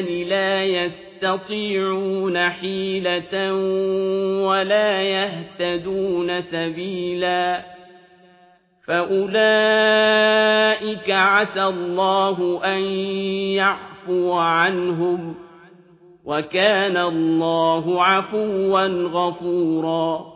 والولدان لا يستطيعون حيلة ولا يهتدون سبيلا. فأولئك عسى الله أن يعفو عنهم وكان الله عفوا غفورا.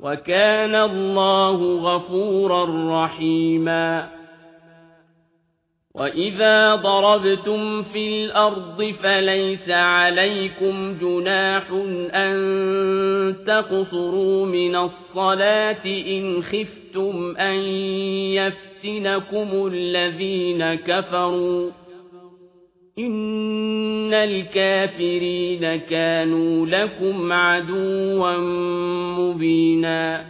وكان الله غفورا رحيما. وإذا ضربتم في الأرض فليس عليكم جناح أن تقصروا من الصلاة إن خفتم أن يفتنكم الذين كفروا. إن الكافرين كانوا لكم عدوا مبينا